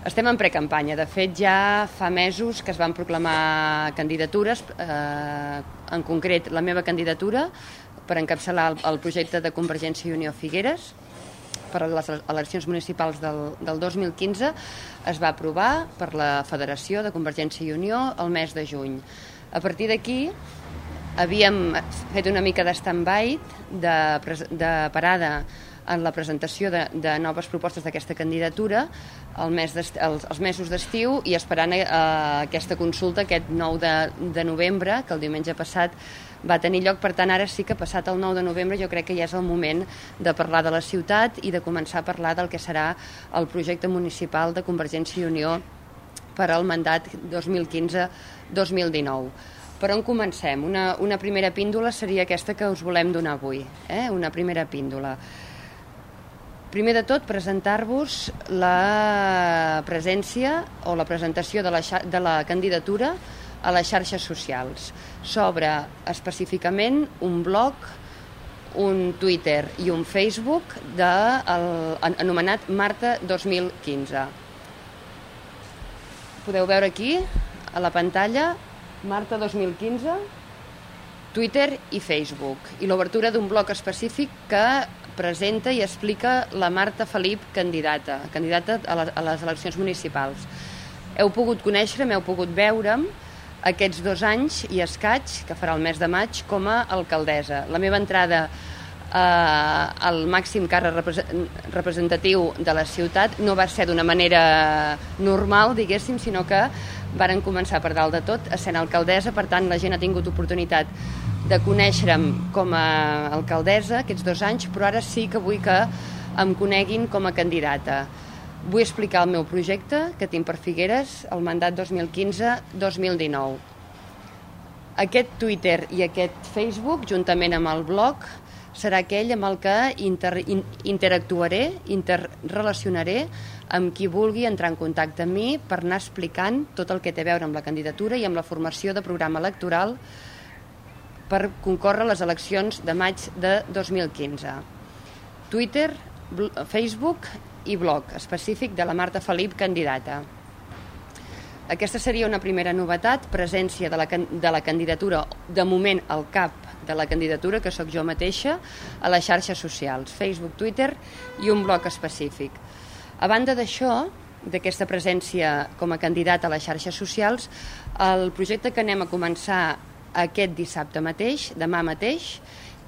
Estem en precampanya. De fet, ja fa mesos que es van proclamar candidatures, eh, en concret la meva candidatura per encapçalar el, el projecte de Convergència i Unió Figueres per a les eleccions municipals del, del 2015 es va aprovar per la Federació de Convergència i Unió el mes de juny. A partir d'aquí havíem fet una mica de stand-by, de, de parada en la presentació de, de noves propostes d'aquesta candidatura el mes els, els mesos d'estiu i esperant eh, aquesta consulta aquest 9 de, de novembre, que el diumenge passat va tenir lloc. Per tant, ara sí que passat el 9 de novembre jo crec que ja és el moment de parlar de la ciutat i de començar a parlar del que serà el projecte municipal de Convergència i Unió per al mandat 2015-2019. Per on comencem? Una, una primera píndola seria aquesta que us volem donar avui, eh? una primera píndola. Primer de tot, presentar-vos la presència o la presentació de la, de la candidatura a les xarxes socials. S'obre específicament un blog, un Twitter i un Facebook de el, anomenat Marta 2015. Podeu veure aquí, a la pantalla, Marta 2015, Twitter i Facebook. I l'obertura d'un blog específic que presenta i explica la Marta Felip, candidata, candidata a, les, eleccions municipals. Heu pogut conèixer, m'heu pogut veure'm aquests dos anys i escaig, que farà el mes de maig, com a alcaldessa. La meva entrada eh, al màxim càrrec representatiu de la ciutat no va ser d'una manera normal, diguéssim, sinó que varen començar per dalt de tot a ser alcaldessa, per tant la gent ha tingut oportunitat de conèixer-me com a alcaldessa aquests dos anys, però ara sí que vull que em coneguin com a candidata. Vull explicar el meu projecte que tinc per Figueres, el mandat 2015-2019. Aquest Twitter i aquest Facebook, juntament amb el blog, serà aquell amb el que inter, in, interactuaré, interrelacionaré amb qui vulgui entrar en contacte amb mi per anar explicant tot el que té a veure amb la candidatura i amb la formació de programa electoral per concórrer les eleccions de maig de 2015. Twitter, Facebook i blog específic de la Marta Felip, candidata. Aquesta seria una primera novetat, presència de la, de la candidatura, de moment al cap de la candidatura, que sóc jo mateixa, a les xarxes socials, Facebook, Twitter i un blog específic. A banda d'això, d'aquesta presència com a candidat a les xarxes socials, el projecte que anem a començar aquest dissabte mateix, demà mateix,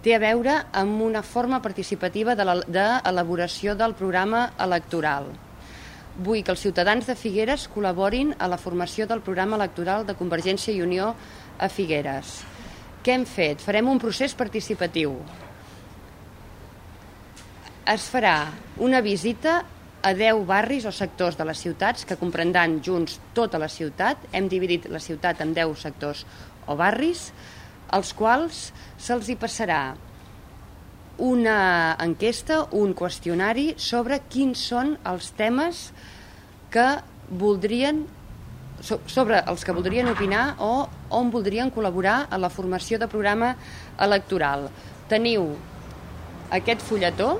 té a veure amb una forma participativa d'elaboració de del programa electoral. Vull que els ciutadans de Figueres col·laborin a la formació del programa electoral de Convergència i Unió a Figueres. Què hem fet? Farem un procés participatiu. Es farà una visita a 10 barris o sectors de les ciutats que comprendran junts tota la ciutat. Hem dividit la ciutat en 10 sectors o barris, als quals se'ls hi passarà una enquesta, un qüestionari sobre quins són els temes que voldrien sobre els que voldrien opinar o on voldrien col·laborar a la formació de programa electoral. Teniu aquest fulletó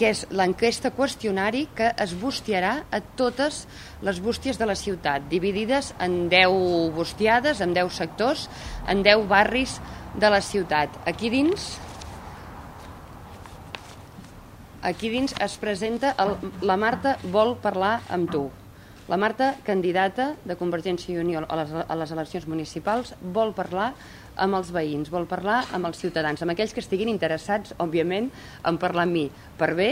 que és l'enquesta qüestionari que es bustiarà a totes les bústies de la ciutat, dividides en 10 bustiades, en 10 sectors, en 10 barris de la ciutat. Aquí dins aquí dins es presenta el, la Marta vol parlar amb tu. La Marta, candidata de Convergència i Unió a les, a les eleccions municipals, vol parlar amb els veïns, vol parlar amb els ciutadans, amb aquells que estiguin interessats, òbviament, en parlar amb mi, per bé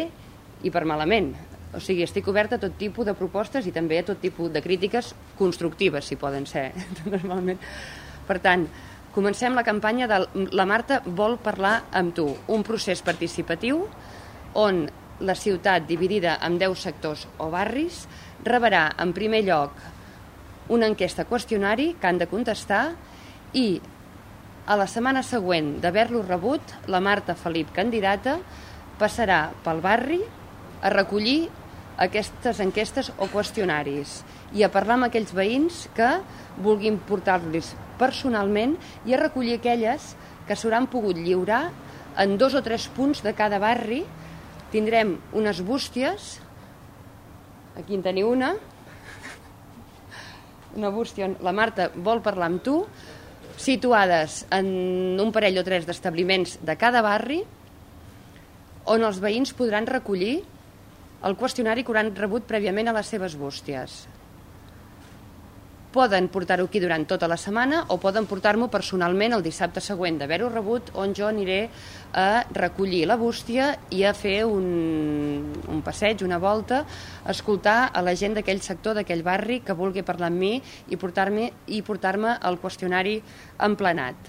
i per malament. O sigui, estic oberta a tot tipus de propostes i també a tot tipus de crítiques constructives, si poden ser, normalment. Per tant, comencem la campanya de La Marta vol parlar amb tu, un procés participatiu on la ciutat, dividida en 10 sectors o barris, rebrà en primer lloc una enquesta qüestionari que han de contestar i a la setmana següent d'haver-lo rebut, la Marta Felip, candidata, passarà pel barri a recollir aquestes enquestes o qüestionaris i a parlar amb aquells veïns que vulguin portar-los personalment i a recollir aquelles que s'hauran pogut lliurar en dos o tres punts de cada barri. Tindrem unes bústies aquí en teniu una, una bústia on. La Marta vol parlar amb tu, situades en un parell o tres d'establiments de cada barri, on els veïns podran recollir el qüestionari que hauran rebut prèviament a les seves bústies. Poden portar-ho aquí durant tota la setmana o poden portar-m'ho personalment el dissabte següent d'haver-ho rebut on jo aniré a recollir la bústia i a fer un, un passeig, una volta, a escoltar a la gent d'aquell sector, d'aquell barri que vulgui parlar amb mi i portar-me i portar-me el qüestionari emplenat.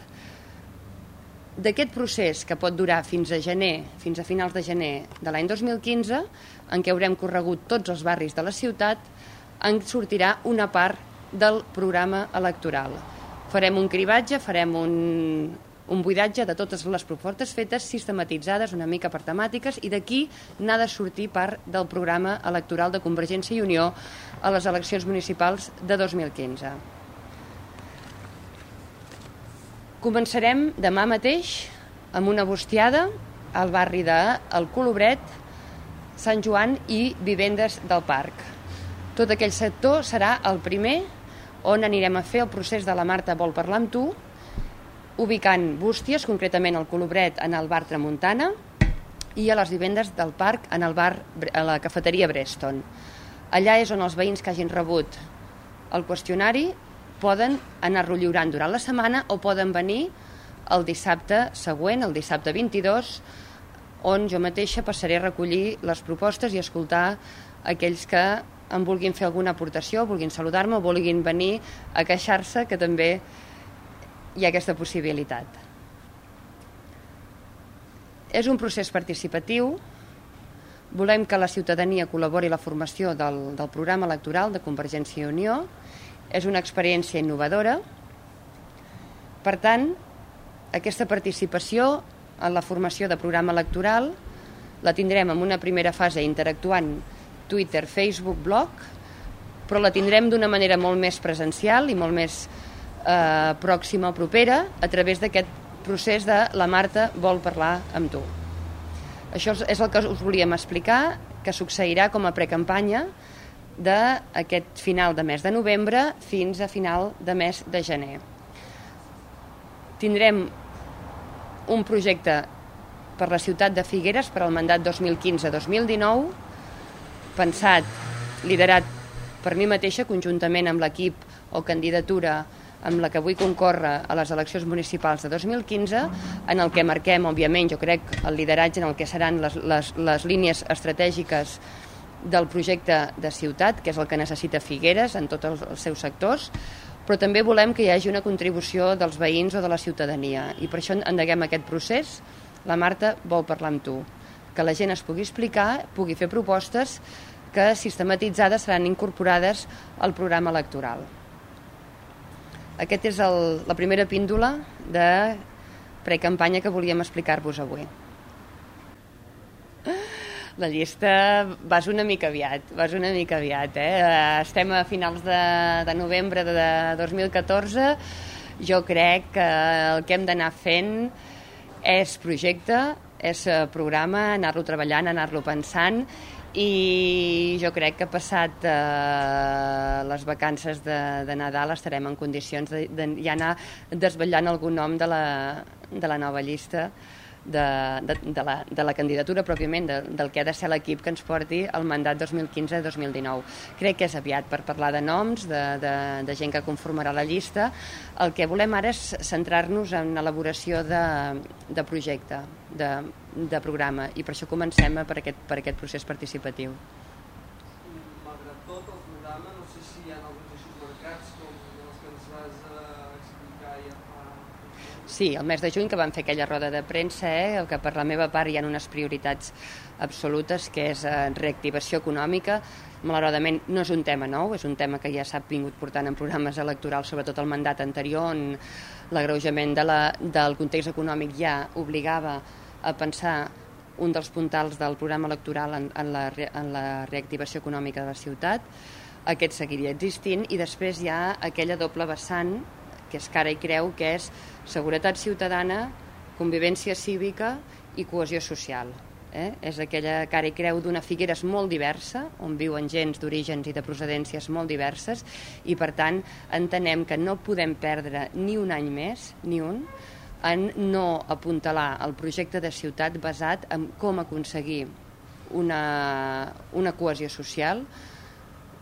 D'aquest procés que pot durar fins a gener, fins a finals de gener de l'any 2015, en què haurem corregut tots els barris de la ciutat, en sortirà una part del programa electoral. Farem un cribatge, farem un, un buidatge de totes les propostes fetes, sistematitzades una mica per temàtiques, i d'aquí n'ha de sortir part del programa electoral de Convergència i Unió a les eleccions municipals de 2015. Començarem demà mateix amb una bustiada al barri de El Colobret, Sant Joan i Vivendes del Parc. Tot aquell sector serà el primer on anirem a fer el procés de la Marta vol parlar amb tu, ubicant bústies, concretament al Colobret en el bar Tramuntana i a les vivendes del parc en el bar, a la cafeteria Breston. Allà és on els veïns que hagin rebut el qüestionari poden anar-lo lliurant durant la setmana o poden venir el dissabte següent, el dissabte 22, on jo mateixa passaré a recollir les propostes i escoltar aquells que em vulguin fer alguna aportació, vulguin saludar-me o vulguin venir a queixar-se, que també hi ha aquesta possibilitat. És un procés participatiu, volem que la ciutadania col·labori la formació del, del programa electoral de Convergència i Unió, és una experiència innovadora, per tant, aquesta participació en la formació de programa electoral la tindrem en una primera fase interactuant Twitter, Facebook, blog, però la tindrem d'una manera molt més presencial i molt més eh, pròxima o propera a través d'aquest procés de la Marta vol parlar amb tu. Això és el que us volíem explicar, que succeirà com a precampanya d'aquest final de mes de novembre fins a final de mes de gener. Tindrem un projecte per la ciutat de Figueres per al mandat 2015-2019 pensat, liderat per mi mateixa, conjuntament amb l'equip o candidatura amb la que vull concórrer a les eleccions municipals de 2015, en el que marquem, òbviament, jo crec, el lideratge en el que seran les, les, les línies estratègiques del projecte de ciutat, que és el que necessita Figueres en tots els, els seus sectors, però també volem que hi hagi una contribució dels veïns o de la ciutadania. I per això endeguem aquest procés. La Marta vol parlar amb tu. Que la gent es pugui explicar, pugui fer propostes que sistematitzades seran incorporades al programa electoral. Aquest és el, la primera píndola de precampanya que volíem explicar-vos avui. La llista vas una mica aviat, vas una mica aviat. Eh? Estem a finals de, de novembre de 2014. Jo crec que el que hem d'anar fent és projecte, és programa, anar-lo treballant, anar-lo pensant i jo crec que passat eh, les vacances de, de Nadal estarem en condicions de, de ja anar desvetllant algun nom de la, de la nova llista de, de, de, la, de la candidatura pròpiament, de, del que ha de ser l'equip que ens porti el mandat 2015-2019. Crec que és aviat per parlar de noms, de, de, de gent que conformarà la llista. El que volem ara és centrar-nos en l'elaboració de, de projecte, de, de programa, i per això comencem per aquest, per aquest procés participatiu. Malgrat tot, el programa, no sé si hi ha alguns eixos marcats com els que ens vas eh, explicar ja fa Sí, el mes de juny que vam fer aquella roda de premsa, eh, que per la meva part hi ha unes prioritats absolutes, que és eh, reactivació econòmica. Malauradament no és un tema nou, és un tema que ja s'ha vingut portant en programes electorals, sobretot el mandat anterior, on l'agreujament de la, del context econòmic ja obligava a pensar un dels puntals del programa electoral en, en, la, en la reactivació econòmica de la ciutat. Aquest seguiria existint i després hi ha aquella doble vessant que és que ara hi creu que és seguretat ciutadana, convivència cívica i cohesió social. eh? és aquella cara i creu d'una Figueres molt diversa, on viuen gens d'orígens i de procedències molt diverses, i per tant entenem que no podem perdre ni un any més, ni un, en no apuntalar el projecte de ciutat basat en com aconseguir una, una cohesió social,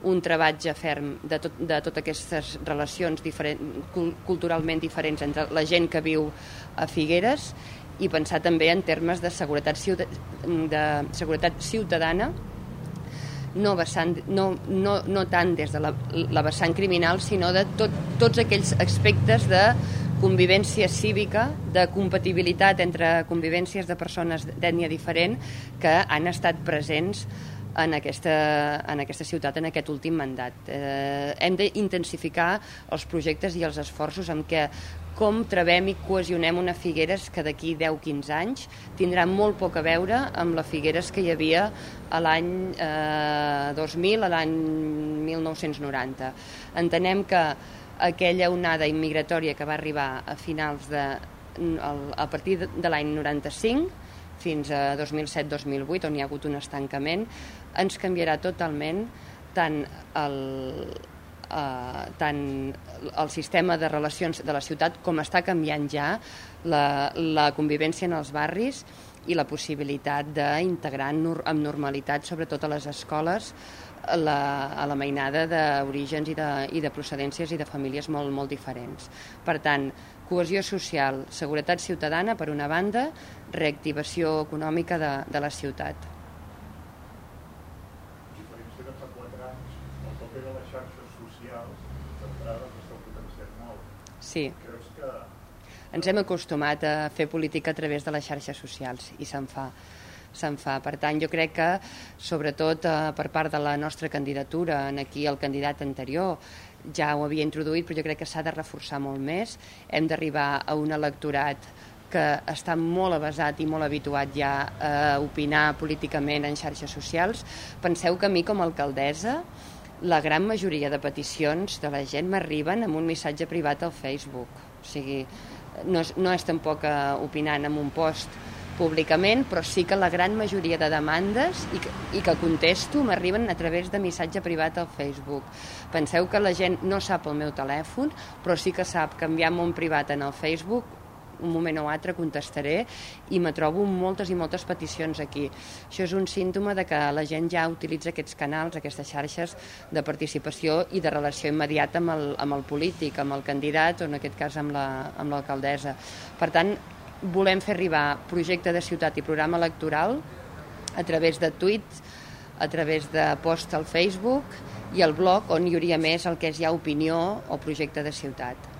un trebatge ferm de, tot, de totes aquestes relacions diferent, culturalment diferents entre la gent que viu a Figueres i pensar també en termes de seguretat, de seguretat ciutadana no, vessant, no, no, no tant des de la, la vessant criminal, sinó de tot, tots aquells aspectes de convivència cívica, de compatibilitat entre convivències de persones d'ètnia diferent que han estat presents en aquesta, en aquesta ciutat en aquest últim mandat. Eh, hem d'intensificar els projectes i els esforços en què com trebem i cohesionem una Figueres que d'aquí 10-15 anys tindrà molt poc a veure amb la Figueres que hi havia a l'any eh, 2000, a l'any 1990. Entenem que aquella onada immigratòria que va arribar a finals de a partir de l'any 95 fins a 2007-2008, on hi ha hagut un estancament, ens canviarà totalment tant el, eh, tant el sistema de relacions de la ciutat com està canviant ja la, la convivència en els barris i la possibilitat d'integrar amb normalitat, sobretot a les escoles, la, a la mainada d'orígens i, de, i de procedències i de famílies molt, molt diferents. Per tant, cohesió social, seguretat ciutadana, per una banda, reactivació econòmica de, de la ciutat. Sí. Creus que... Ens hem acostumat a fer política a través de les xarxes socials i se'n fa se'n fa. Per tant, jo crec que, sobretot eh, per part de la nostra candidatura, en aquí el candidat anterior ja ho havia introduït, però jo crec que s'ha de reforçar molt més. Hem d'arribar a un electorat que està molt avasat i molt habituat ja a opinar políticament en xarxes socials. Penseu que a mi, com a alcaldessa, la gran majoria de peticions de la gent m'arriben amb un missatge privat al Facebook. O sigui, no és, no és tampoc eh, opinant en un post públicament, però sí que la gran majoria de demandes i que, i que contesto m'arriben a través de missatge privat al Facebook. Penseu que la gent no sap el meu telèfon, però sí que sap canviar un privat en el Facebook un moment o altre contestaré i me trobo moltes i moltes peticions aquí. Això és un símptoma de que la gent ja utilitza aquests canals, aquestes xarxes de participació i de relació immediata amb el, amb el polític, amb el candidat o en aquest cas amb l'alcaldessa. La, per tant, volem fer arribar projecte de ciutat i programa electoral a través de tuits, a través de post al Facebook i el blog on hi hauria més el que és ja opinió o projecte de ciutat.